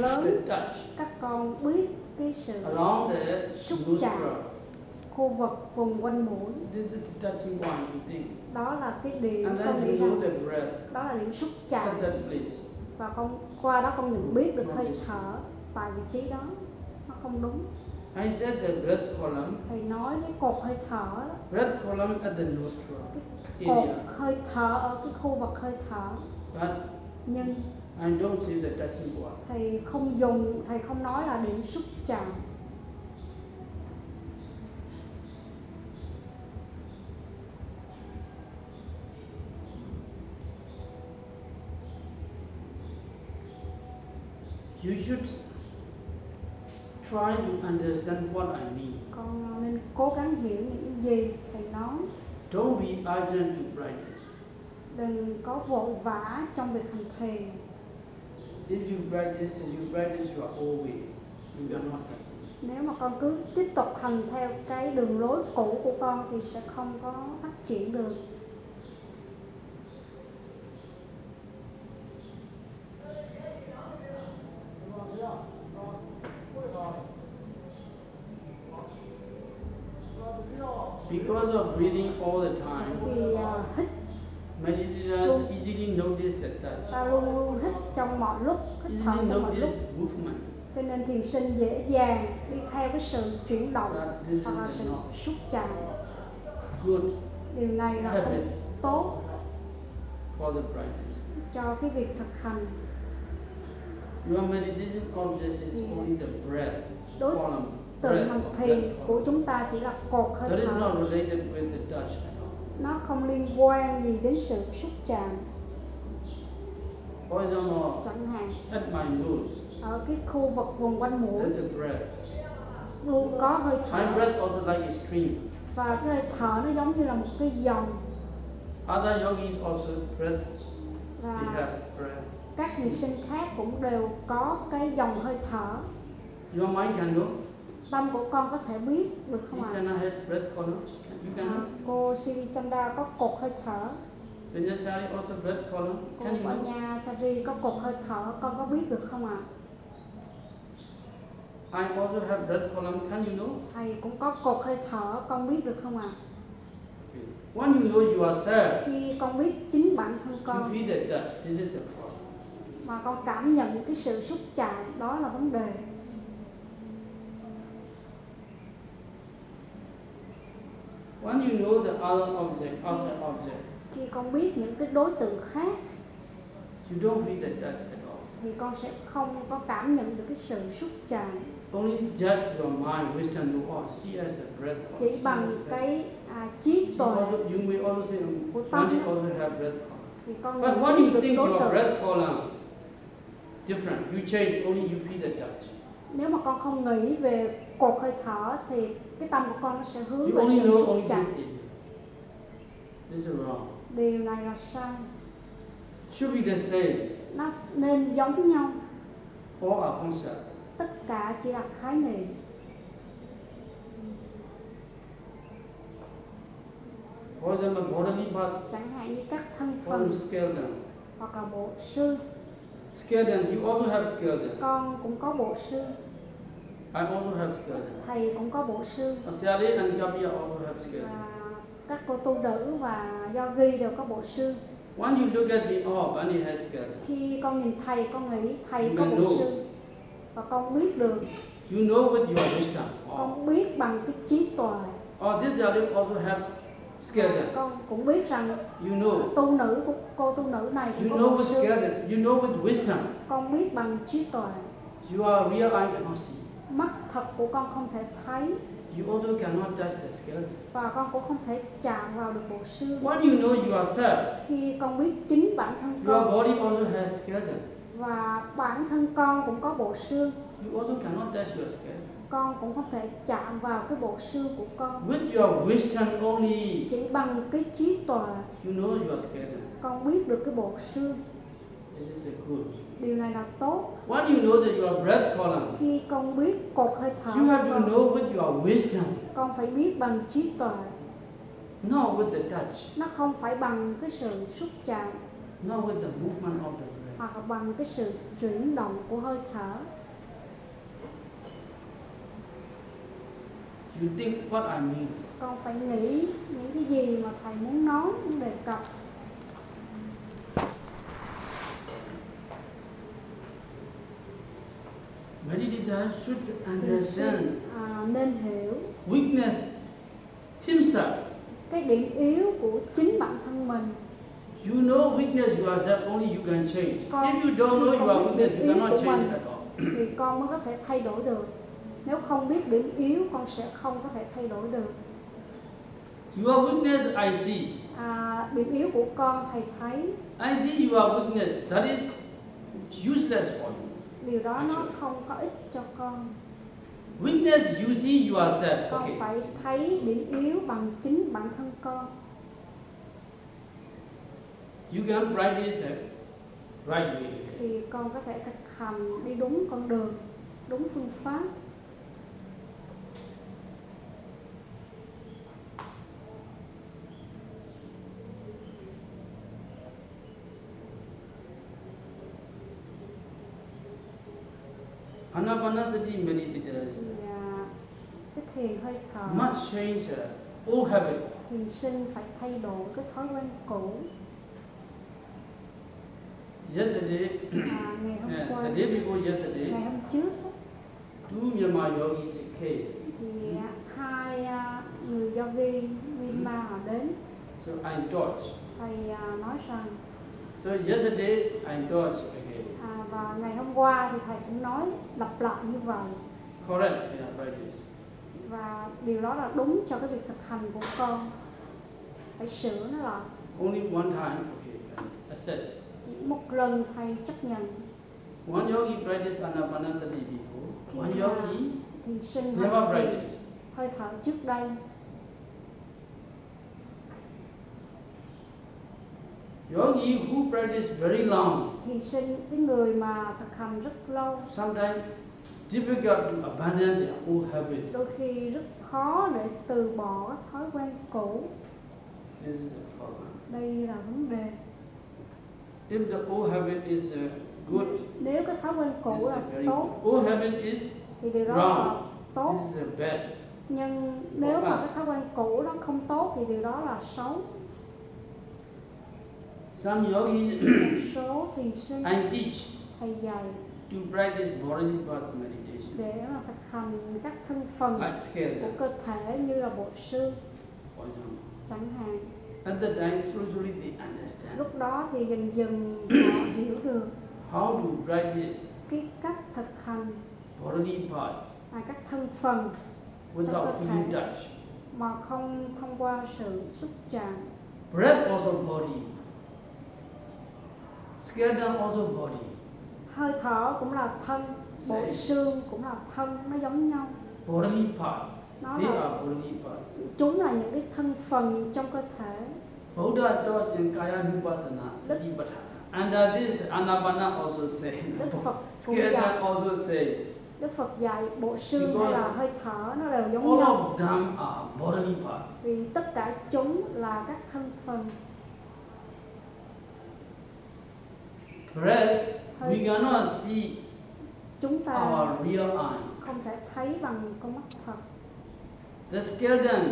lớn. Các con biết cái sự Xúc chạm. khu vực vùng quanh mũi. Đó là cái điểm con nghĩ rằng đó là điểm xúc chạm. và con qua đó con nhận biết được hơi thở tại vị trí đó. Nó không đúng. I said the breath column, thầy nói cái cột hơi thở đó, breath column at the nostril cột hơi thở ở cái khu vực hơi thở. But nhưng I don't see the touching one. thầy không dùng thầy không nói là điểm xúc chạm You should try to understand what I mean. con nên cố gắng hiểu những gì thầy nói Don't be urgent to practice. đừng có vội vã trong việc hành thiền If you practice, you practice your own way. You are not successful. nếu mà con cứ tiếp tục hành theo cái đường lối cũ của con thì sẽ không có phát triển được Because of breathing all the time, vì à, hít meditators easily notice the touch. ta luôn luôn hít trong mọi lúc hít thở trong mọi lúc. movement. cho nên thiền sinh dễ dàng đi theo cái sự chuyển động this hoặc là sự xúc chạm good. Điều này là không tốt. For the practice. cho cái việc thực hành. Your meditation object is Yeah. only the breath. Đối tượng hành thiền của chúng ta chỉ là cột hơi That is thở. not related with the touch. Nó không liên quan gì đến sự xúc chạm For example, chẳng hạn at my nose, ở cái khu vực vùng quanh mũi luôn có hơi My thở breath also like a stream. và cái hơi thở nó giống như là một cái dòng Other yogis also breath. They và have breath. các thiền sinh khác cũng đều có cái dòng hơi thở Your mind can know. tâm của con có thể biết được không ạ has breath You à, cô Siri Chanda có cột hơi thở Vinyachari also breath column. cô Can you know? Chari có cột hơi thở con có biết được không ạ I also have breath column. Can you know? thầy cũng có cột hơi thở con biết được không ạ When you know yourself, khi con biết chính bản thân you con feel the touch. This is a problem. mà con cảm nhận cái sự xúc chạm đó là vấn đề When you know the other object, outside object, khi con biết những cái đối tượng khác you don't feel the touch at all. thì con sẽ không có cảm nhận được cái sự xúc chạm Only just your mind, wisdom, know, oh, see as a breath. chỉ bằng cái à, trí tuệ you may also say, Của um, tâm đó. also have breath thì con But biết you think your breath column different, you change, only you feel the touch. nếu mà con không nghĩ về cột hơi thở thì cái tâm của con nó sẽ hướng về sự is wrong. điều này là sai. Should be the same. nó nên giống nhau. All are concept. tất cả chỉ là khái niệm. Chẳng hạn như các thân phần hoặc là bộ xương Scale them, you also have scale them. con cũng có bộ xương I also have scale them. thầy cũng có bộ xương Asyali and Kapiya also them. và các cô tu nữ và yogi đều có bộ xương When you look at me, oh, Bani has scale them. khi con nhìn thầy con nghĩ thầy có Mình bộ รู้. xương và con biết được You know with your wisdom. Con biết bằng cái trí tuệ oh this Jali also Và them. con cũng biết rằng You know. tu nữ của cô tu nữ này cũng You có know with them. You know with wisdom. con biết bằng trí tuệ real eye cannot see. Mắt thật của con không thể thấy You also cannot touch the scale. và con cũng không thể chạm vào được bộ xương When you know yourself, khi con biết chính bản thân your con body also has skeleton. và bản thân con cũng có bộ xương You also cannot touch your skeleton. con cũng không thể chạm vào cái bộ xương của con With your wisdom only, chỉ bằng cái trí tuệ you know your skeleton. con biết được cái bộ xương điều này là tốt. When you know that your breath column, khi con biết cột hơi thở you have to know with your wisdom, con phải biết bằng trí tuệ. Not with the touch, nó không phải bằng cái sự xúc chạm. Not with the movement of the breath. hoặc bằng cái sự chuyển động của hơi thở. You think what I mean. con phải nghĩ những cái gì mà thầy muốn nói muốn đề cập Meditator should understand à, nên hiểu weakness himself. cái điểm yếu của chính bản thân mình You know weakness yourself, only you can change. Con- If you don't know your weakness, you cannot change at all. thì con mới có thể thay đổi được nếu không biết điểm yếu con sẽ không có thể thay đổi được Your weakness I see. à, điểm yếu của con thầy thấy I see your weakness. That is useless for you. Điều đó nó không có ích cho con you see yourself. con Okay. phải thấy điểm yếu bằng chính bản thân con You can practice the right way. thì con có thể thực hành đi đúng con đường đúng phương pháp Anapanasati meditators thì à, cái thiền hơi thở. must change uh, old habit. thiền sinh phải thay đổi cái thói quen cũ. Yesterday, à, ngày hôm uh, qua. the day before yesterday, ngày hôm trước. two Myanmar yogis came. thì hai à, người yogi Myanmar họ đến. So I taught. thầy à, nói rằng So yesterday I taught và ngày hôm qua thì thầy cũng nói lặp lại như vậy Correct. Yeah, practice. và điều đó là đúng cho cái việc thực hành của con phải sửa nó lại Only one time. Okay. Assess. chỉ một lần thầy chấp nhận One yogi practiced anapanasati before. One yogi never practiced. hơi thở trước đây Yogi who practiced very long, thiền sinh cái người mà thực hành rất lâu sometimes difficult to abandon their old habit. đôi khi rất khó để từ bỏ các thói quen cũ This is a problem. đây là vấn đề If the old habit is uh, good, nếu cái thói quen cũ là tốt good. Old habit is thì điều đó Wrong. là tốt this is a bad. nhưng nếu mà cái thói quen cũ đó không tốt thì điều đó là xấu Some yogis một số thiền sinh I teach thầy dạy. to practice parts meditation, để mà thực hành các thân phần của cơ thể như là bộ xương chẳng hạn. At the time, slowly they understand. Lúc đó thì dần dần họ hiểu được how to practice cái cách thực hành bodily parts à, các thân phần without feeling touch. mà không thông qua sự xúc chạm. Breath also body. Skeleton also body. hơi thở cũng là thân bộ xương cũng là thân nó giống nhau bodily parts. nó They là are bodily parts. chúng là những cái thân phần trong cơ thể Buddha taught in Kaya Nupassana, Satipatthana. Under this, Anapana also say, đức phật skeleton also say, đức phật dạy bộ xương hay là hơi thở nó đều giống all nhau of them are bodily parts. vì tất cả chúng là các thân phần Breath, we cannot see chúng ta our real eye. không thể thấy bằng con mắt thật The skeleton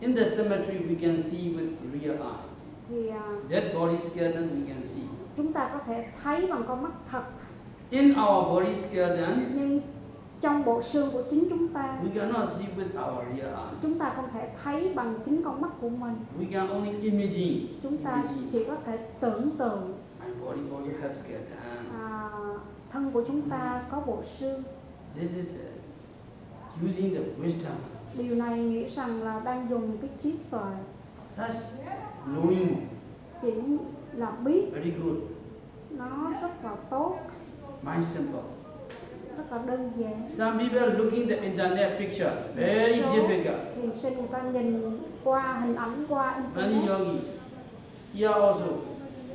in the cemetery we can see with real eye. thì à, Dead body skeleton we can see. chúng ta có thể thấy bằng con mắt thật In our body skeleton, nhưng trong bộ xương của chính chúng ta we cannot see with our real eye. chúng ta không thể thấy bằng chính con mắt của mình We can only imagine. chúng ta Imagine. chỉ có thể tưởng tượng My body also have skeleton. à, thân của chúng ta có bộ xương This is uh, using the wisdom, điều này nghĩ rằng là đang dùng cái trí tuệ such knowing, chỉ là biết very good. nó rất là tốt Mind simple. Rất là đơn giản Some people looking the internet picture, very So- difficult. thiền sinh người ta nhìn qua hình ảnh qua Many internet yogis, here also,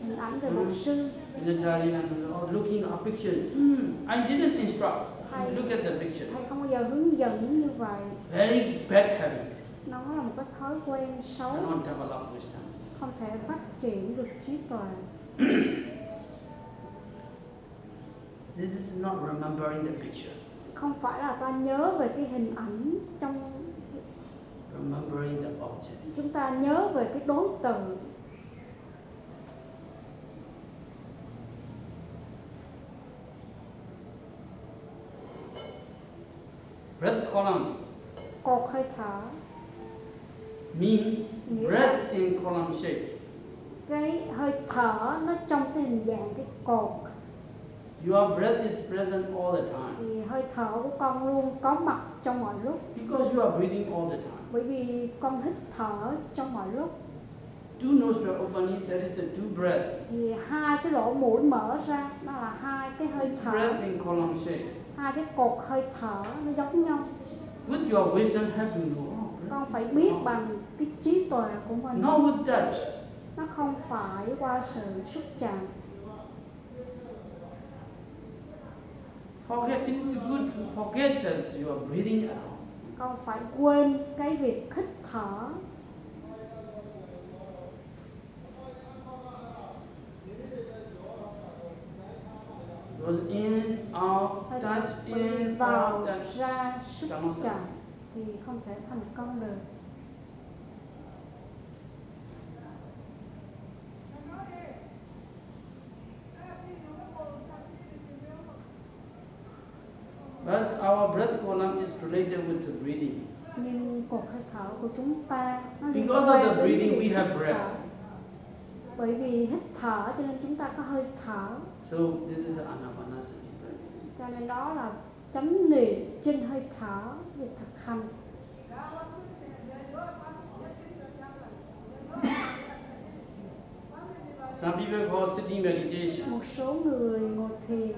hình ảnh về bộ Mm. xương Vinachari and looking at pictures. Hmm, I didn't instruct. Thầy- Look at the picture. thầy không bao giờ hướng dẫn như vậy Very bad habit. nó là một cái thói quen xấu Cannot develop wisdom. không thể phát triển được trí tuệ This is not remembering the picture, không phải là ta nhớ về cái hình ảnh trong remembering the object. chúng ta nhớ về cái đối tượng Breath column cột hơi thở means breath in column shape. cái hơi thở nó trong cái hình dạng cái cột Your breath is present all the time thì hơi thở của con luôn có mặt trong mọi lúc because you are breathing all the time. bởi vì con hít thở trong mọi lúc Two nostrils opening, that is the two breath. thì hai cái lỗ mũi mở ra nó là hai cái hơi It's thở breath in column shape. hai cái cột hơi thở nó giống nhau With your wisdom, know. oh, breath con phải biết bằng cái trí tuệ của mình Not with touch. nó không phải qua sự xúc chạm Forget. It is good to forget that you are breathing at all. con phải quên cái việc hít thở Goes in, out, touch in, out, touch. ra sir. chạm thì không thể thành công được But our breath column is related with the breathing. nhưng cột hơi thở của chúng ta nó liên Because of the breathing, we have breath. thở. bởi vì hít thở cho nên chúng ta có hơi thở So this is the anapanasati practice. cho nên đó là chánh niệm trên hơi thở việc thực hành Some people call sitting meditation. một số người ngồi thiền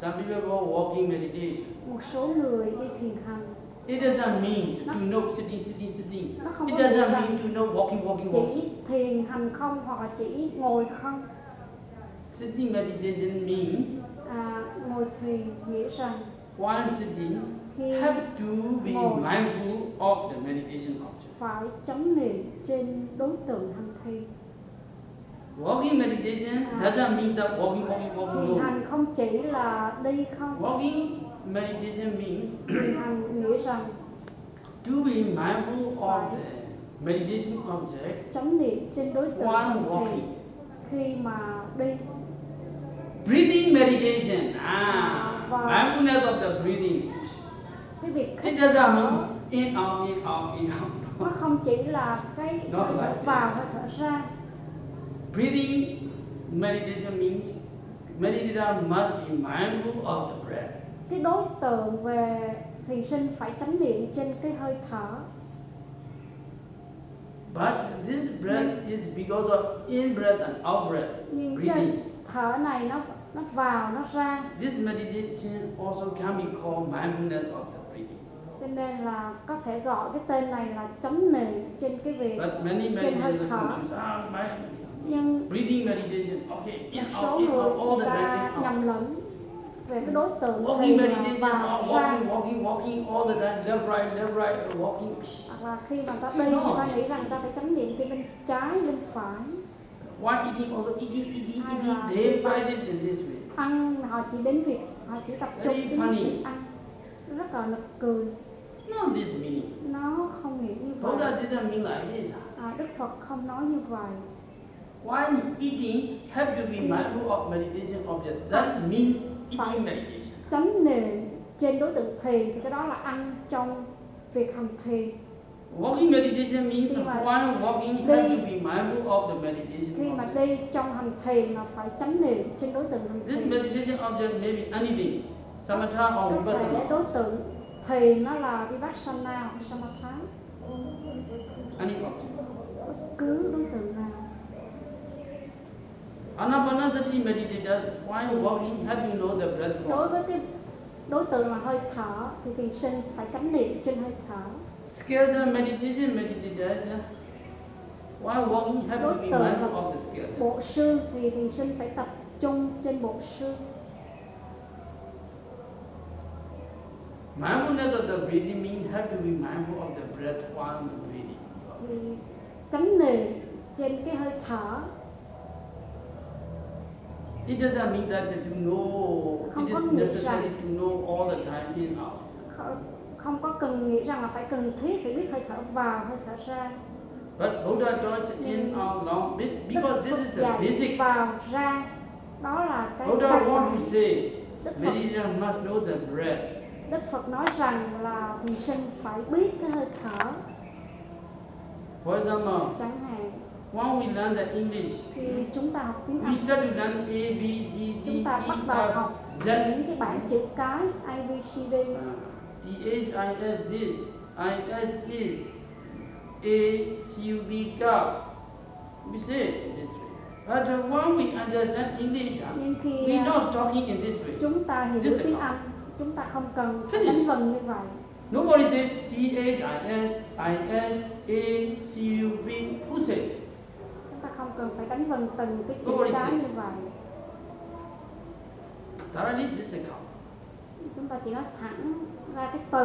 Some people call walking meditation. một số người đi thiền hành It doesn't mean to know sitting, sitting, sitting. It doesn't mean to know walking, walking, walking. chỉ thiền hành không hoặc là chỉ ngồi không Sitting meditation means à, ngồi thiền nghĩa rằng while sitting, have to be Ngồi. mindful of the meditation object. phải chánh niệm trên đối tượng hành thiền Walking meditation doesn't mean that walking, walking, walking. thiền hành không chỉ là đi không Walking meditation means thiền hành nghĩa rằng to be mindful of the meditation object chánh niệm trên đối tượng while walking. khi mà đi Breathing meditation. Ah, Wow. mindfulness of the breathing. cái việc It doesn't mean in, out, in, out, in, out. nó không chỉ là cái thở vào hơi thở ra Breathing meditation means meditator must be mindful of the breath. cái đối tượng về thiền sinh phải chánh niệm trên cái hơi thở But this breath is because of in breath and out breath. nhưng cái Breathing. thở này nó nó vào nó ra This meditation also can be called mindfulness of the breathing. cho nên là có thể gọi cái tên này là chánh niệm trên cái việc But many Trên hơi thở. Ah, nhưng một số người ta nhầm lẫn về cái đối tượng Walking là meditation, ra walking, walking, walking all the time, left, right, left, right, walking. hoặc là khi mà ta đi ta nghĩ rằng ta phải chánh niệm trên bên trái bên phải. Why eating also eating, eating, eating, day by this in this way. ăn họ chỉ đến việc họ chỉ tập trung đến sự ăn. Rất là nực cười. Not this meaning. nó không nghĩ như vậy. Buddha didn't mean like this. à, Đức Phật không nói như vậy While eating, have to be mindful of meditation object. That means eating meditation. chánh niệm trên đối tượng thiền thì cái đó là ăn trong việc hành thiền Walking meditation means mà while walking, have to be mindful of the meditation khi mà object. đi trong hành thiền là phải chánh niệm trên đối tượng hành This thiền meditation object may be anything, samatha or có thể vipassana. đối tượng thiền nó là vipassana hoặc samatha Any object. bất cứ đối tượng nào Anapanasati meditators, while walking, have to know the breath đối flow. với cái đối tượng là hơi thở thì thiền sinh phải chánh niệm trên hơi thở Skilled meditation meditators, uh, while walking, have to be Đối mindful of the skill. bộ xương thì thiền sinh phải tập trung trên bộ xương Mindfulness of the breathing means have to be mindful of the breath while breathing. thì chánh niệm trên cái hơi thở It doesn't mean that to know, Không it is necessary rằng- to know all the time in out. Kh- không có cần nghĩ rằng là phải cần thiết phải biết hơi thở vào hơi thở ra But Buddha taught in out long be- because this is a basic. vào ra đó là cái Buddha want to say, meditator must know the breath. Đức Phật nói rằng là thiền sinh phải biết cái hơi thở For example, chẳng hạn when we learn the English, khi chúng ta học tiếng we Anh start to learn A, B, C, D, chúng ta bắt E, đầu F, học Z. những cái bảng chữ cái A B C D Uh, the H, I, S, this, I, S, is, A, C, U, V, cup. We say it this way. But uh, when we understand English, uh, khi we're à, not talking in this way. chúng ta hiểu This tiếng. Anh chúng ta không cần đánh vần như vậy Nobody say T, H, I, S, I, S, A, C, U, V. Who say? Cần phải đánh vần từng cái chữ cái như vậy. Thoroughly chúng ta chỉ nói thẳng ra cái từ.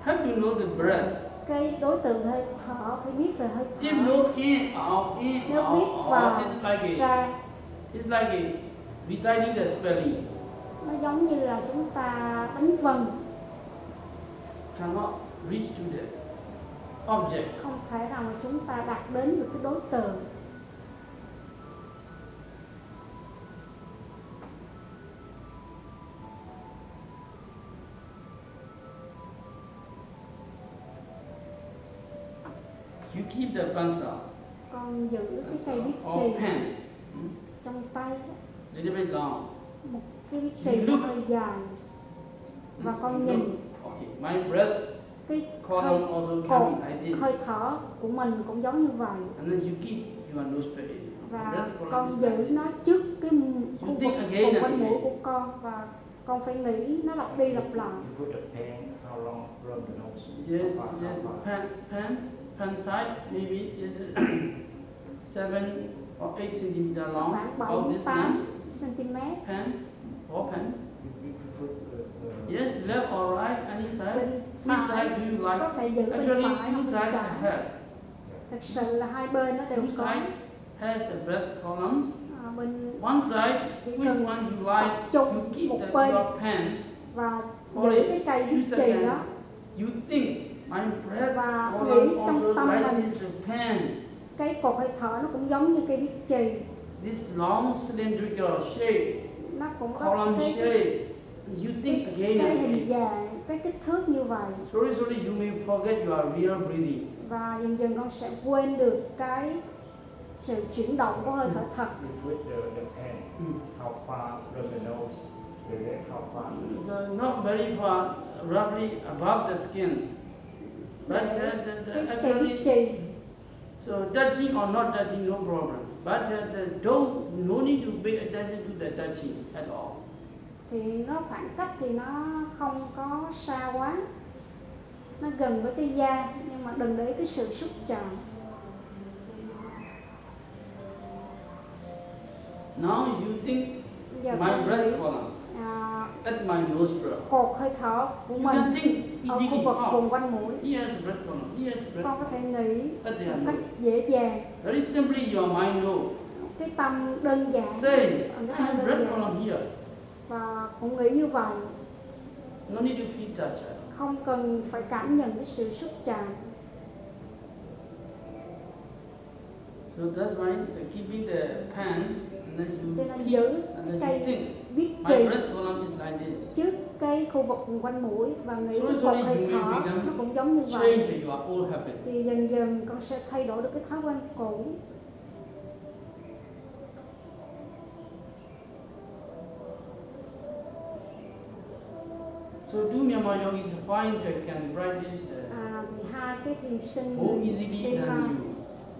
Have to know the breath. cái đối tượng hơi thở phải biết về hơi If thở no in, out, in, nếu out, biết vào it's like a, ra. it's like a reciting the spelling. nó giống như là chúng ta đánh vần. Cannot reach to the object. không thể nào mà chúng ta đạt đến được cái đối tượng. You keep the pencil. Con giữ cái cây viết chì pen. Hmm, trong tay little bit long. một cái viết chì hơi dài. Và con nhìn. Okay, my breath cái like this. hơi thở của mình cũng giống như vậy và con giữ nó trước cái khu vực think again vùng and quanh mũi again. của con và con phải nghĩ nó lặp đi lặp lại? Yes, yes, pen, pen, pen side maybe is seven or eight centimeter long. khoảng 7 About đến this 8 length. cm Pen or pen. You, you put the, the Yes, left or right, any side. Phải side do you like? có thể giữ bên Actually, phải two bên have. thực sự là hai bên nó đều Two có sides has the breath columns. à, bên One side, which one you like, you keep một the, bên your pen. và giữ cái cây viết chì đó You think my breath và column nghĩ trong tâm mình this pen. cái cột hơi thở nó cũng giống như cây viết chì This long cylindrical shape, nó cũng có column cái, shape. You think again cái and hình again. dạng cái kích thước như vậy Slowly, slowly, you may forget your real breathing. và dần dần con sẽ quên được cái sự chuyển động của hơi thở thật the, the pen, Mm. how far from the nose? The leg, how far? So not very far, roughly above the skin. But uh, the, the, actually, so touching or not touching, no problem. But uh, the, don't no need to pay attention to the touching at all. Thì nó khoảng cách thì nó không có xa quá nó gần với cái da nhưng mà đừng để cái sự xúc chạm Now you think giờ my breath column à, at my nostril. cột hơi thở của You mình can think ở khu vực vùng quanh mũi he has breath column. He has breath. con có thể nghĩ một cách nose. dễ dàng Very simply, your mind knows. cái tâm đơn giản Say, ở I cái tâm have đơn breath column here. Và cũng nghĩ như vậy No need to feel touch. không cần phải cảm nhận cái sự xúc chạm So that's why so keeping the pen and then cho you nên keep giữ and then cây you think viết my chì breath column is like this. trước cái khu vực quanh mũi và nghĩ cột sorry, hơi thở nó cũng giống như vậy Change your old habit. thì dần dần con sẽ thay đổi được cái thói quen cũ So do Myanmar yogis find they can practice uh, à, thì hai cái thiền sinh more easily than you.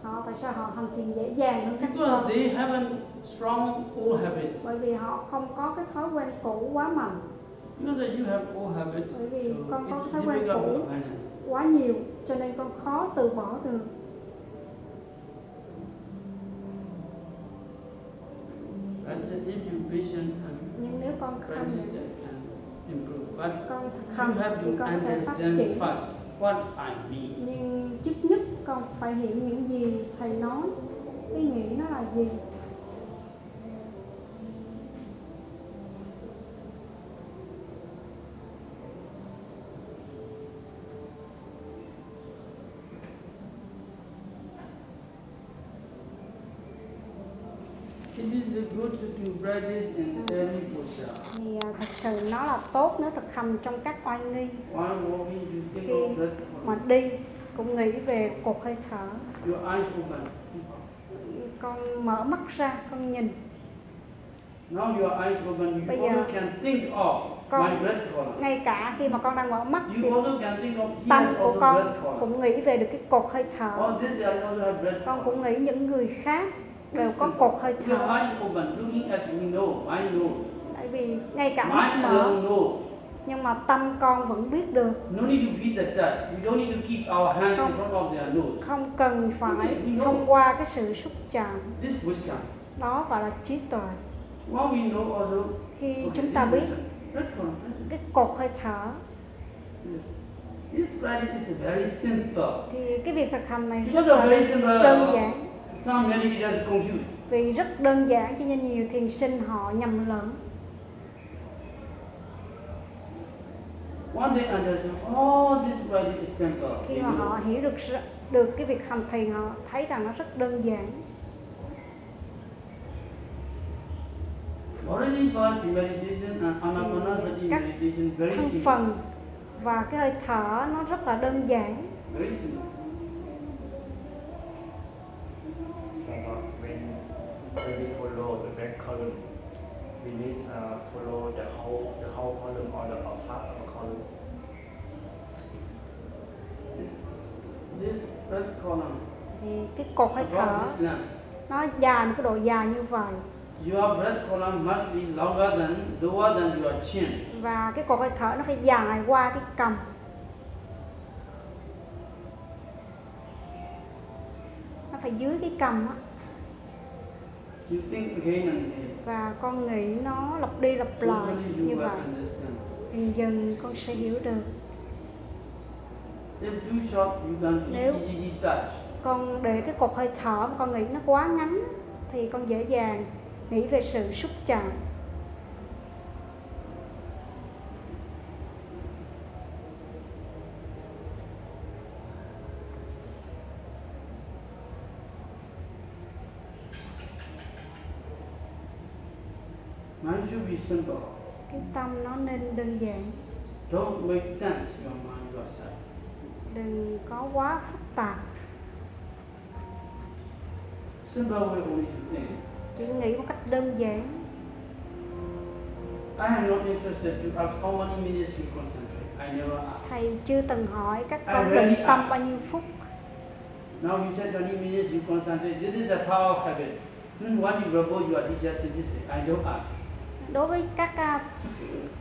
họ tại sao họ hành thiền dễ dàng hơn các Because they haven't strong old habits. bởi vì họ không có cái thói quen cũ quá mạnh. Because you have old habits, bởi vì so con có thói quen cũ quá nhiều cho nên con khó từ bỏ được. But uh, if you patient and nhưng nếu con không improve. But con không, you have to con understand first what I mean. Nhưng trước nhất con phải hiểu những gì thầy nói. Ý nghĩa nó là gì? Good to thì à, thật sự nó là tốt nếu thực hành trong các oai nghi. Khi mà đi cũng nghĩ về cột hơi thở. Con mở mắt ra con nhìn. Now your eyes open, you Bây also giờ can think of con- my breath column. ngay cả khi mà con đang mở mắt thì You also can think of tâm của also con cũng nghĩ về được cái cột hơi thở. Oh, this area also have breath con cũng nghĩ những người khác đều có cột hơi thở. tại vì ngay cả mắt mở. nhưng mà tâm con vẫn biết được. Nose. không cần phải thông qua cái sự xúc chạm. Đó gọi là trí tuệ. Khi chúng ta biết cái cột hơi thở. Thì cái việc thực hành này rất là đơn giản some meditators confused. vì rất đơn giản cho nên nhiều thiền sinh họ nhầm lẫn One day understand, oh, this practice is simple. khi mà họ hiểu được được cái việc hành thiền họ thấy rằng nó rất đơn giản Các phần và cái hơi thở nó rất là đơn giản Very simple. So uh, when when we follow the back column, we need uh, follow the whole the whole column or the part of the column. This breath column, thì cái cột hơi thở this nó dài một cái độ dài như vậy. Your breath column must be longer than, lower than your chin. và cái cột hơi thở nó phải dài qua cái cầm phải dưới cái cầm á. Và con nghĩ nó lặp đi lặp lại như vậy. dần dần con sẽ hiểu được. Nếu- con để cái cột hơi thở mà con nghĩ nó quá ngắn thì con dễ dàng nghĩ về sự xúc chạm Mind should be simple. cái tâm nó nên đơn giản Don't make tense your mind yourself. đừng có quá phức tạp Simple way only to think. chỉ nghĩ một cách đơn giản I am not interested to ask how many minutes you concentrate. I never ask. thầy chưa từng hỏi các con really định tâm ask. bao nhiêu phút Now you said 20 minutes you concentrate. This is a power of habit. Hmm, what you propose your teacher to this way. I don't ask. Đối với các à,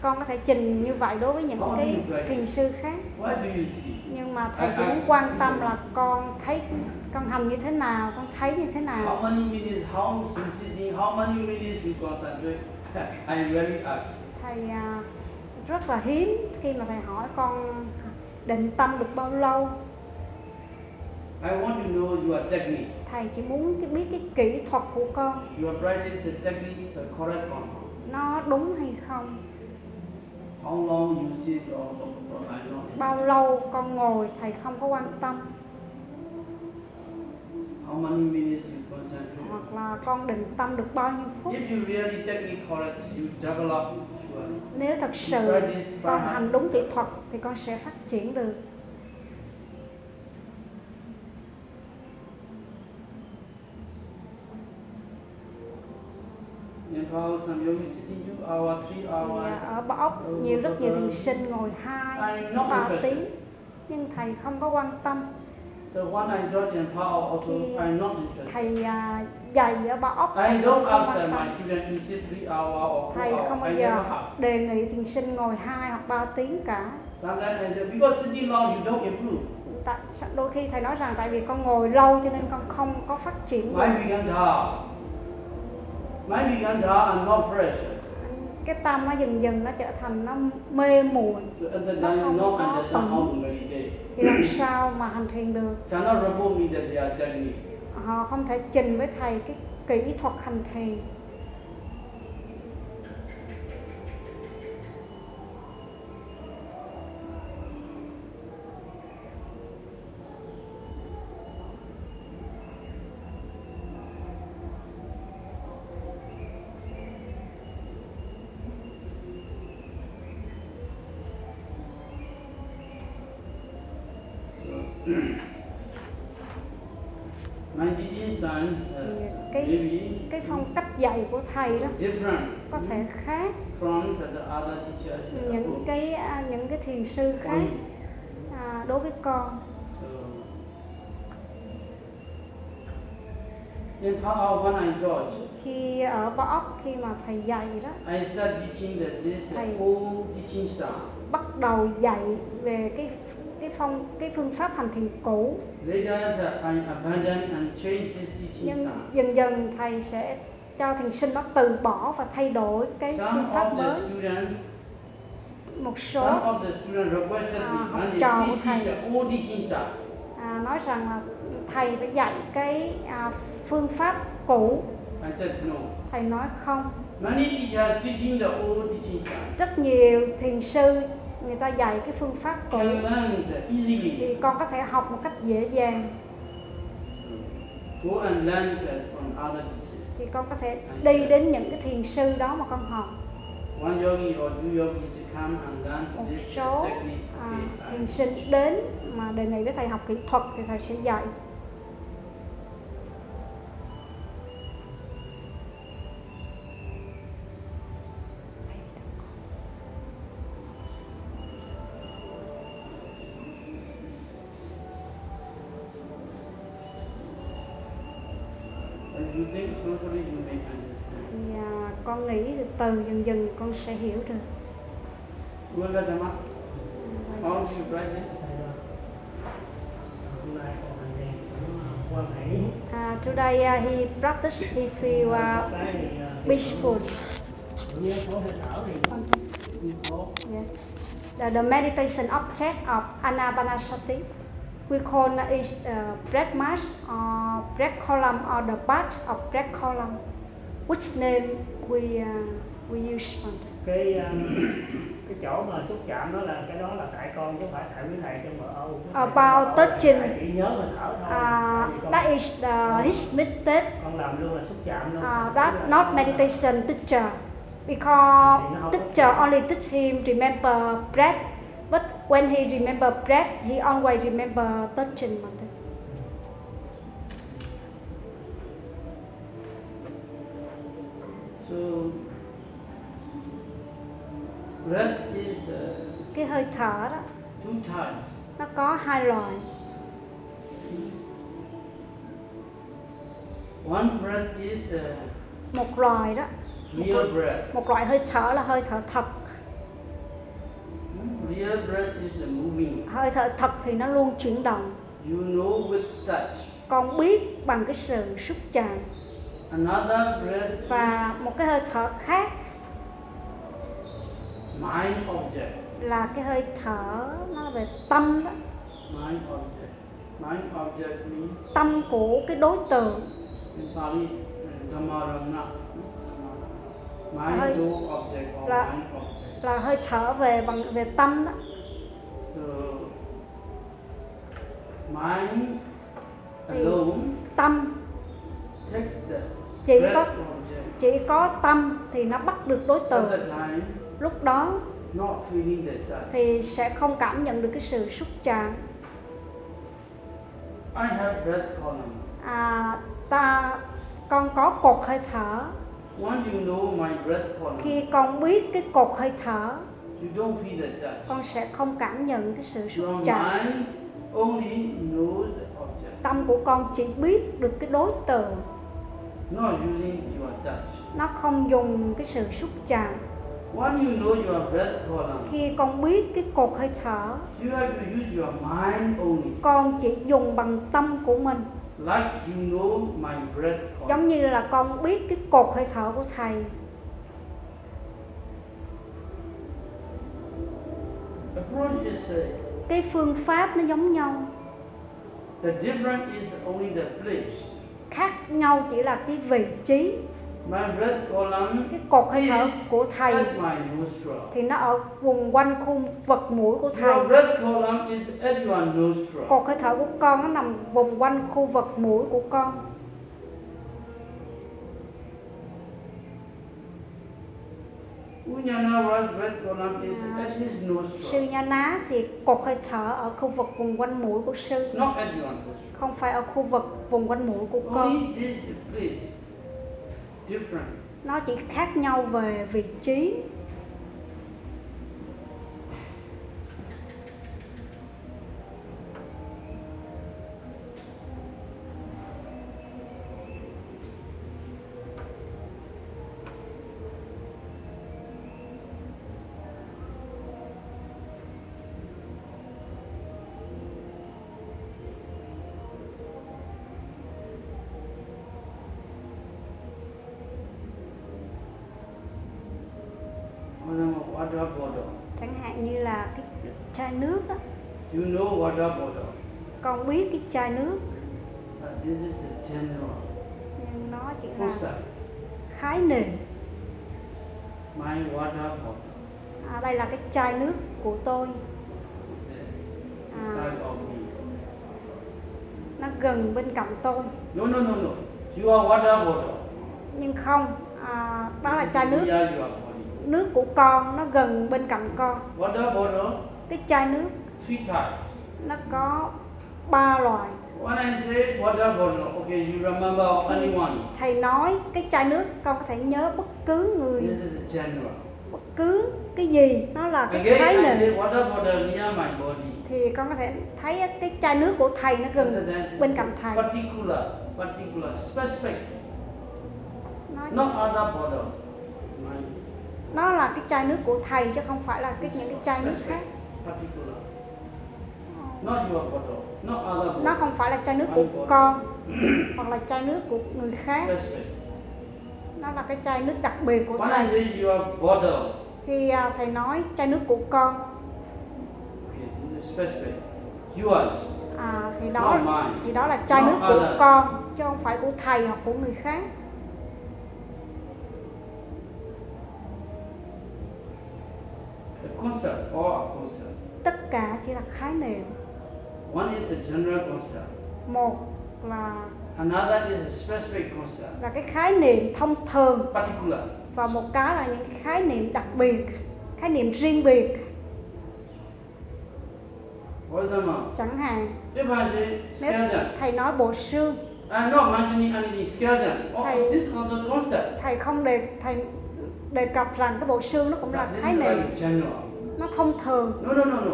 con thể trình như vậy đối với những cái thiền sư khác. Nhưng mà thầy ask. quan tâm là con thấy con hành như thế nào con thấy như thế nào. Thầy à, rất là hiếm khi mà thầy hỏi con định tâm được bao lâu. I want to know your technique. thầy chỉ muốn biết cái kỹ thuật của con. Your practice technique is correct or not. Nó đúng hay không? Bao lâu con ngồi thầy không có quan tâm? Hoặc là con định tâm được bao nhiêu phút? Nếu thật sự con hành đúng kỹ thuật thì con sẽ phát triển được Nepal, some yogis sitting two hour, three thì hour. à, ở Bảo Ốc nhiều rất nhiều thiền sinh ngồi hai ba tiếng. Nhưng thầy không có quan tâm. The one I taught in Nepal also, Khi- I'm not interested. thầy à, dạy ở Bảo Ốc I thầy don't không ask quan tâm. my student to sit three hour or four thầy không bao giờ đề nghị thiền sinh ngồi hai hoặc ba tiếng cả. Sometimes I say, because sitting long, you don't improve. tại đôi khi thầy nói rằng tại vì con ngồi lâu cho nên con không có phát triển. And cái tâm nó dần dần nó trở thành nó mê muội. Nó không có meditate. thì làm sao mà hành thiền được? Họ không thể trình với thầy cái kỹ thuật hành thiền cái cái phong cách dạy của thầy đó có thể khác. những cái à, những cái thiền sư khác à, đối với con. Khi ở Bóc khi mà thầy dạy đó thầy bắt đầu dạy về cái phong cái phương pháp hành thiền cũ. Nhưng dần dần thầy sẽ cho thiền sinh đó từ bỏ và thay đổi cái phương pháp mới. một số À, me, học "Andy, trò của thầy." à, nói rằng là thầy phải dạy cái à, phương pháp cũ. Thầy nói không. Rất nhiều thiền sư người ta dạy cái phương pháp cũ thì con có thể học một cách dễ dàng. Thì con có thể đi đến những cái thiền sư đó mà con học. Một số à, thiền sinh đến mà đề nghị với thầy học kỹ thuật thì thầy sẽ dạy you think slowly you may understand. thì à, con nghĩ từ từ dần dần con sẽ hiểu được. The con hành đèn cũng quan hệ À, today uh, he practiced he feel uh, peaceful. Yeah. The, the meditation object of Anapanasati we call is uh, breath march or breath column or the part of breath column. Which name we uh, we use cái ờ, cái chỗ mà xúc chạm đó là cái đó là tại con chứ không phải tại quý thầy Quý thầy About touching. chỉ nhớ hơi thở thôi Uh, that is the, his mistake. con làm luôn là xúc chạm luôn Uh, that not meditation teacher because teacher only teach him remember breath when he remember breath he always remember touching thôi. So, breath is uh, cái hơi thở đó two types. nó có hai loại One breath is uh, một loại đó real breath. một loại hơi thở là hơi thở thật hơi thở thật thì nó luôn chuyển động You know with touch. con biết bằng cái sự xúc chạm Another breath và một cái hơi thở khác mind object. là cái hơi thở nó về tâm đó Mind object. Mind object means tâm của cái đối tượng Pali. Hơi- Mind no object or là- mind object. là hơi thở về bằng về tâm đó So, Thì- tâm. chỉ có chỉ có tâm thì nó bắt được đối tượng lúc đó thì sẽ không cảm nhận được cái sự xúc chạm. À, ta con có cột hơi thở. Khi con biết cái cột hơi thở con sẽ không cảm nhận cái sự xúc chạm mind only knows the object, tâm của con chỉ biết được cái đối tượng. Not using your touch. nó không dùng cái sự xúc chạm. Once you know your breath column, khi con biết cái cột hơi thở you have to use your mind only, con chỉ dùng bằng tâm của mình. Like you know my breath column. giống như là con biết cái cột hơi thở của thầy. Approach uh, cái phương pháp nó giống nhau. The difference is only the place. khác nhau chỉ là cái vị trí. My breath column cái cột hơi thở của thầy thì nó ở vùng quanh khu vật mũi của thầy. Cột hơi thở của con nó nằm vùng quanh khu vật mũi của con sư nostril, nha ná thì cột hơi thở ở khu vực vùng quanh mũi của sư. Không phải ở khu vực vùng quanh mũi của con. Nó chỉ khác nhau về vị trí water bottle. con biết cái chai nước But this is a general nhưng nó chỉ là khái niệm My water bottle. à, đây là cái chai nước của tôi me. nó gần bên cạnh tôi No, no, no, no. You are water bottle. nhưng không à, đó là chai nước nước của con nó gần bên cạnh con Water bottle, cái chai nước three types. Nó có ba loại When I say water bottle, okay, you remember anyone. thầy nói cái chai nước con có thể nhớ bất cứ người This is general. bất cứ cái gì nó là cái Again, khái niệm thì con có thể thấy cái chai nước của thầy nó gần bên cạnh thầy particular, particular, specific, nó, not other bottle. Nó là cái chai nước của thầy chứ không phải là cái những cái chai nước khác particular. Nó không phải là chai nước của con hoặc là chai nước của người khác. Nó là cái chai nước đặc biệt của thầy. khi à, thầy nói chai nước của con. à, thì đó thì đó là chai nước của con chứ không phải của thầy hoặc của người khác. Tất cả chỉ là khái niệm One is a general concept. một là Another is a specific concept, là cái khái niệm thông thường particular. và một cái là những khái niệm đặc biệt khái niệm riêng biệt chẳng hạn nếu thầy nói bộ xương I'm not mentioning anything skeleton. Oh, Thầy- this is also concept. thầy không đề thầy đề cập rằng cái bộ xương nó cũng là But this khái niệm like nó thông thường No, no, no, no.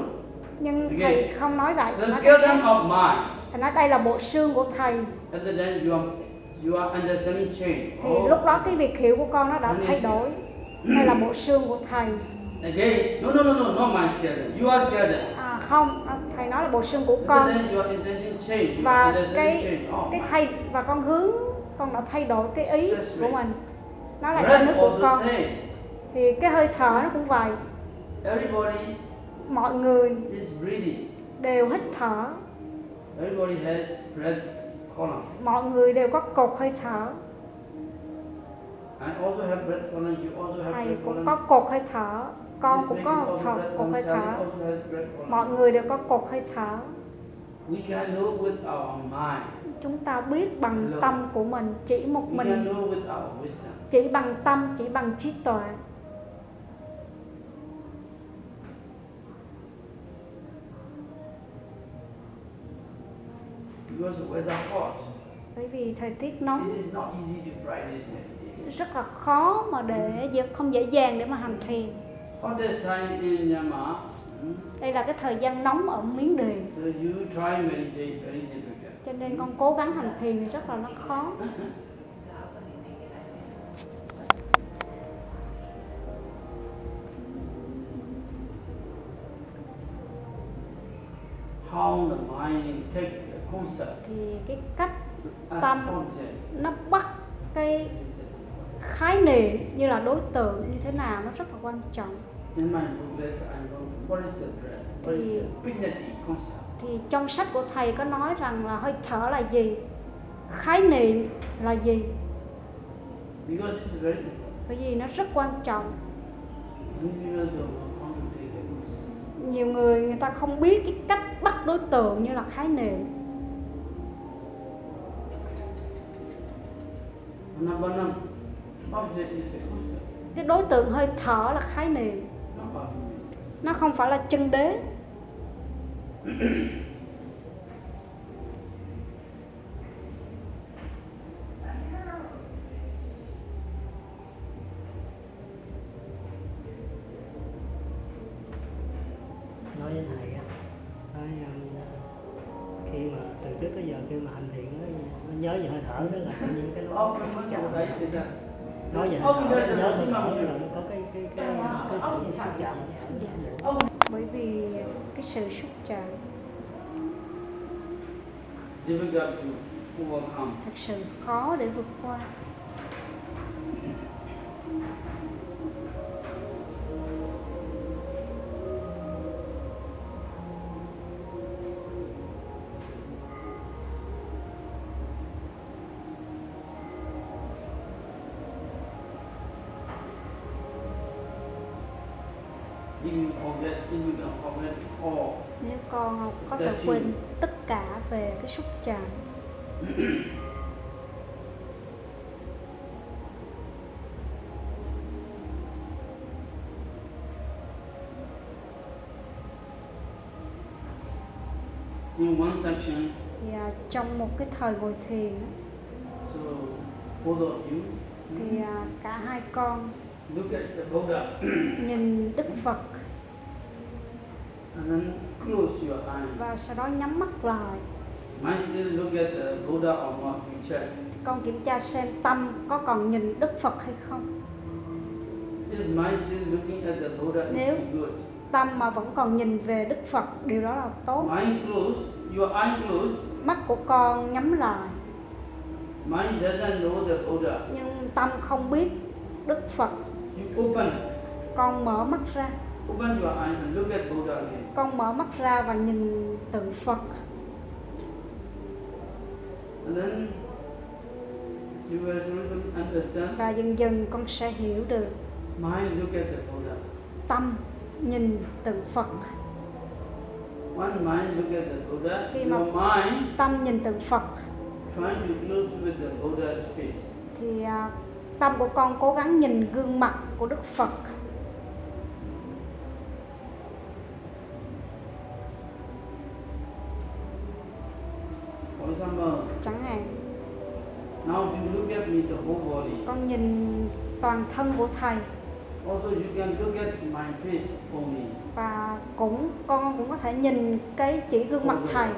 Nhưng Okay. thầy không nói vậy The nói, skeleton of mine. thầy nói đây là bộ xương của thầy. And then you are, you are understanding change. thì Oh, lúc đó cái việc hiểu của con nó đã thay đổi. Đây là bộ xương của thầy. Again, no, no, no, no, not my skeleton. You are skeleton. à, không thầy nói là bộ xương của con. và cái. Oh, cái thay và con hướng con đã thay đổi cái ý của mình. Nó là Breath nước của con. thì cái hơi thở nó cũng vậy. Everybody mọi người đều hít thở. Mọi người đều có cột hơi thở. Thầy cũng có cột hơi thở. Con cũng có thở, cột hơi thở. mọi người đều có cột hơi thở. Chúng ta biết bằng tâm của mình chỉ một mình. chỉ bằng tâm chỉ bằng trí tuệ bởi vì thời tiết nóng. Rất là khó mà để không dễ dàng để mà hành thiền. Hmm, đây là cái thời gian nóng ở miến điện so you try meditate very difficult. cho nên con cố gắng hành thiền thì rất là nó khó. How the mind take the concept thì cái cách as Tâm. nó bắt cái khái niệm như là đối tượng như thế nào nó rất là quan trọng. Concept. thì trong sách của thầy có nói rằng là hơi thở là gì? Khái niệm là gì? Bởi vì nó rất quan trọng. Nhiều người người ta không biết cái cách bắt đối tượng như là khái niệm cái đối tượng hơi thở là khái niệm. Nó không phải là chân đế nói về Ông nhớ là có cái cái cái cái sự xúc chạm bởi vì cái sự xúc chạm thật sự khó để vượt qua in one section, thì à, trong một cái thời ngồi thiền so both of you thì à, cả hai con look at the Buddha. nhìn Đức Phật. And then close your eyes. và sau đó nhắm mắt lại. Still look at the Buddha or not, you check. con kiểm tra xem tâm có còn nhìn Đức Phật hay không. If mind still looking at the Buddha, Nếu- good. tâm mà vẫn còn nhìn về Đức Phật điều đó là tốt. Mind closed, your eye closed, mắt của con nhắm lại mind doesn't know the Buddha. nhưng tâm không biết Đức Phật You open, con mở mắt ra open your eye and look at Buddha again. con mở mắt ra và nhìn tượng Phật And then you will understand. và dần dần con sẽ hiểu được Mind look at the Buddha. tâm nhìn tượng Phật Khi mà- Your mind tâm nhìn tượng Phật trying to close with the Buddha's face. thì à, tâm của con cố gắng nhìn gương mặt của Đức Phật chẳng hạn con nhìn toàn thân của thầy và cũng con cũng có thể nhìn cái chỉ gương mặt thầy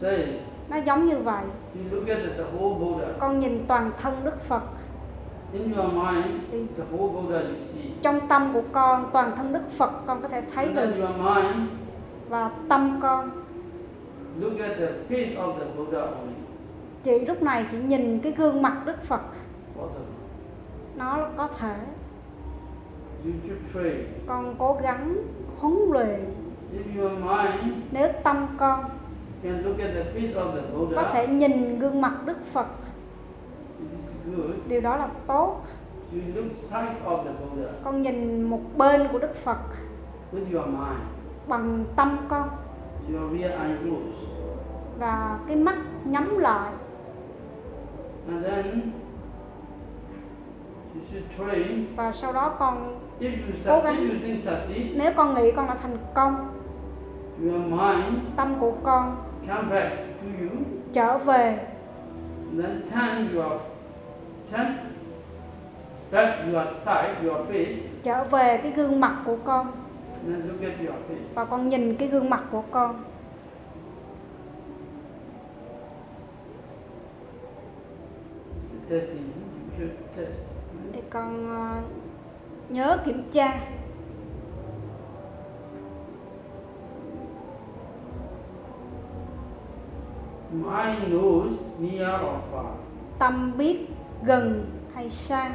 Say, nó giống như vậy you look at the whole Buddha. con nhìn toàn thân Đức Phật In your mind, thì the whole Buddha you see. trong tâm của con toàn thân Đức Phật con có thể thấy được then your mind và tâm con look at the face of the Buddha only. chỉ lúc này chỉ nhìn cái gương mặt Đức Phật. Nó có thể. Con cố gắng huấn luyện. Nếu tâm con can look at the face of the có thể nhìn gương mặt Đức Phật điều đó là tốt. You look side of the Buddha con nhìn một bên của Đức Phật bằng tâm con và cái mắt nhắm lại và sau đó con Cố gắng. nếu con nghĩ con đã thành công, tâm của con trở về trở về cái gương mặt của con và con nhìn cái gương mặt của con testing. You should test con ờ, nhớ kiểm tra Mind knows near or far. tâm biết gần hay xa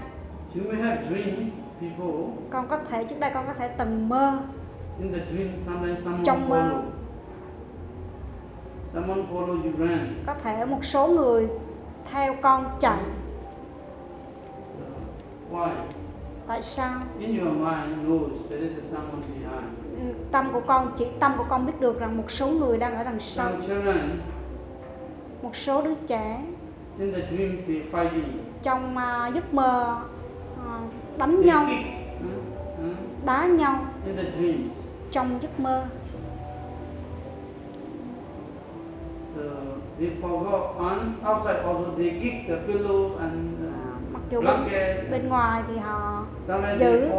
You may have dreams, people. con có thể trước đây con có thể từng mơ In the dream, sometimes someone Trong mơ. follow. Someone follow you ran. có thể một số người theo con chạy Why? tại sao In your mind knows there is someone behind. Tâm của con chỉ tâm của con biết được rằng một số người đang ở đằng sau Some children một số đứa trẻ In the dreams they fighting. trong à, giấc mơ à, đánh They nhau kick. đá nhau In the dreams. trong giấc mơ So they forgot on outside also they kick the pillow and uh, dù bên, bên ngoài thì họ giữ.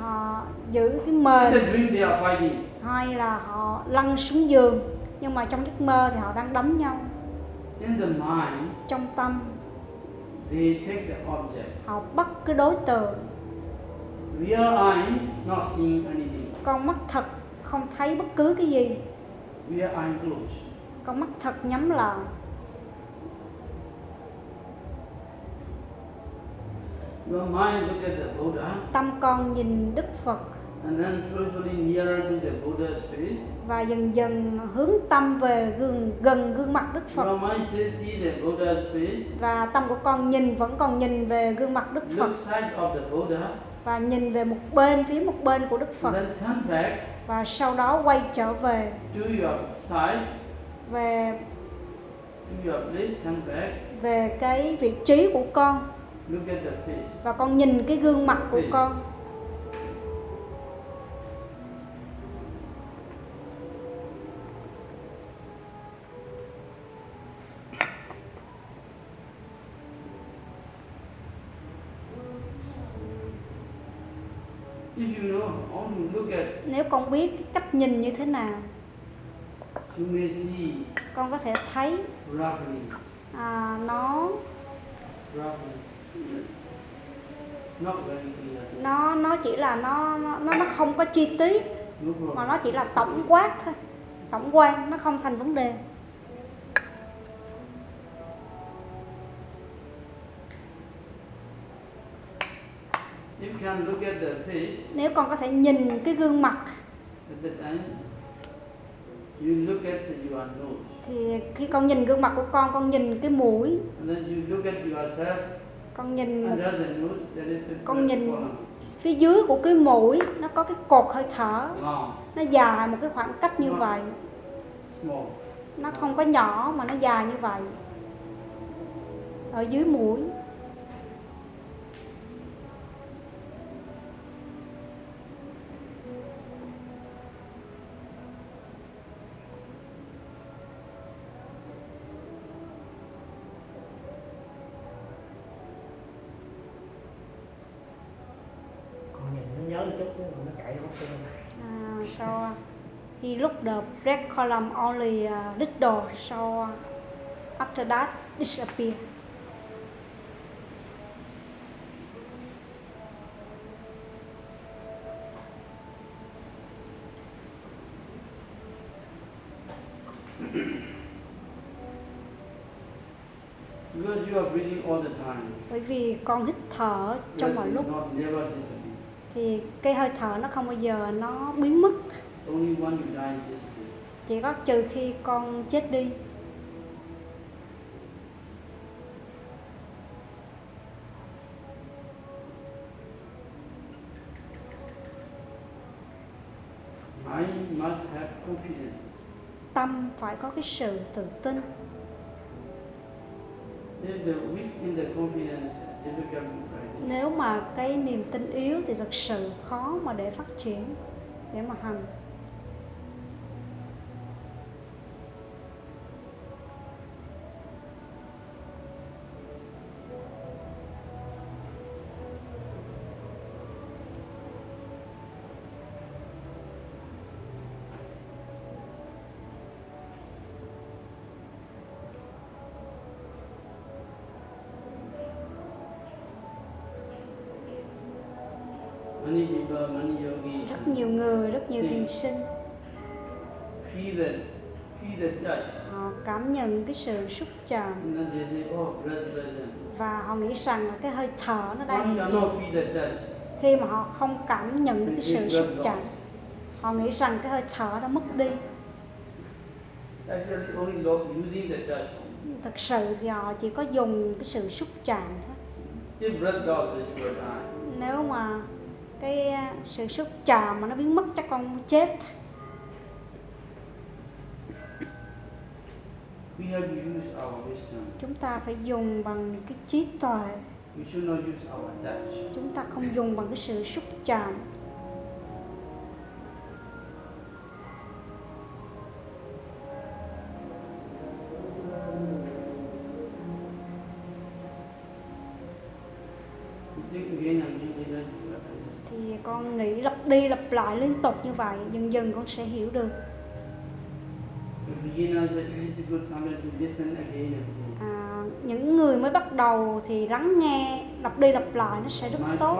họ giữ cái mền hay là họ lăn xuống giường nhưng mà trong giấc mơ thì họ đang đánh nhau. Trong tâm. They take the object. họ bắt cái đối tượng. Real eye not seeing anything. con mắt thật không thấy bất cứ cái gì. Real eye closed. con mắt thật nhắm lại Your mind look at the Buddha tâm con nhìn đức phật. And then slowly, slowly nearer to the Buddha's face. và dần dần hướng tâm về gần gần gương mặt đức phật. Và tâm của con nhìn vẫn còn nhìn về gương mặt đức phật. Look side of the Buddha. và nhìn về một bên phía một bên của đức And phật then turn back và sau đó quay trở về. to your side, về về cái vị trí của con Và con nhìn cái gương mặt của con. Nếu con biết cái cách nhìn như thế nào con có thể thấy à, nó nó nó chỉ là nó nó nó không có chi tiết mà nó chỉ là tổng quát thôi. Tổng quan nó không thành vấn đề. Face nếu con có thể nhìn cái gương mặt thì khi con nhìn gương mặt của con con nhìn cái mũi. Yourself con nhìn Con nhìn- phía dưới của cái mũi nó có cái cột hơi thở. Nó dài một cái khoảng cách như vậy. Nó không có nhỏ mà nó dài như vậy. Ở dưới mũi he looked the red column only uh, little, so after that disappear. Because you are breathing all the time. Bởi vì con hít thở trong mọi lúc thì cái hơi thở nó không bao giờ nó biến mất, Only when you die it disappears. chỉ có trừ khi con chết đi. Mind must have confidence. Tâm phải có cái sự tự tin. If the weak in the confidence, difficult to practice. Nếu mà cái niềm tin yếu thì thật sự khó mà để phát triển, để mà hành. Rất nhiều thiền sinh. họ cảm nhận cái sự xúc chạm và họ nghĩ rằng là cái hơi thở nó đang hiện diện. khi mà họ không cảm nhận cái sự xúc chạm họ nghĩ rằng cái hơi thở đã mất đi. Thật sự thì họ chỉ có dùng cái sự xúc chạm thôi. Nếu mà cái à, sự xúc chạm mà nó biến mất chắc con chết. Chúng ta phải dùng bằng cái trí tuệ. Chúng ta không dùng bằng cái sự xúc chạm con nghĩ lặp đi lặp lại liên tục như vậy dần dần con sẽ hiểu được. À, những người mới bắt đầu thì lắng nghe lặp đi lặp lại nó sẽ rất tốt.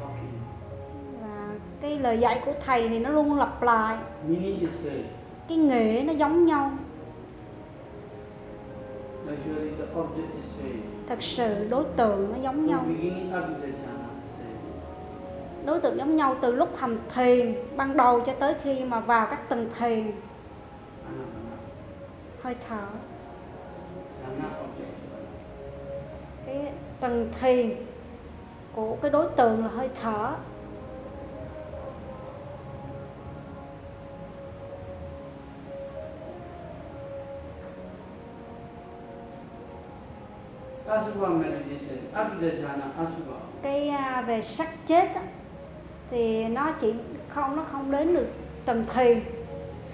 talking. và cái lời dạy của thầy thì nó luôn lặp lại. Cái nghĩa nó giống nhau. Thật sự đối tượng nó giống nhau đối tượng giống nhau từ lúc hành thiền ban đầu cho tới khi mà vào các tầng thiền. Hơi thở. Cái tầng thiền của cái đối tượng là hơi thở. cái à, về sắc chết á, thì nó chỉ không nó không đến được tầng thiền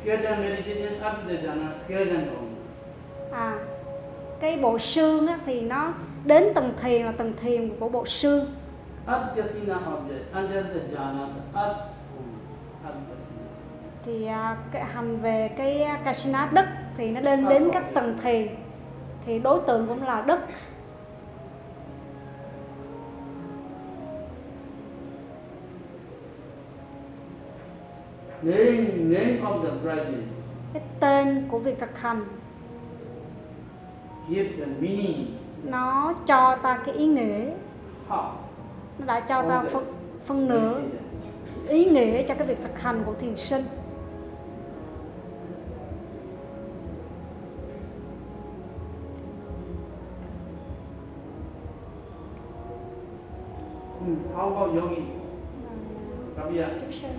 Skeleton meditation, up to the jhana, skeleton only. à cái bộ xương á, thì nó đến tầng thiền là tầng thiền của bộ xương. Thì à, cái hành về cái à, kasina đất thì nó lên đến các tầng thiền thì đối tượng cũng là đất Name, name of the practice cái tên của việc thực hành give the meaning. nó cho ta cái ý nghĩa How? nó đã cho ta phân, phân nửa ý nghĩa cho cái việc thực hành của thiền sinh Hmm, How about yogi? Kaviya? Chút xíu.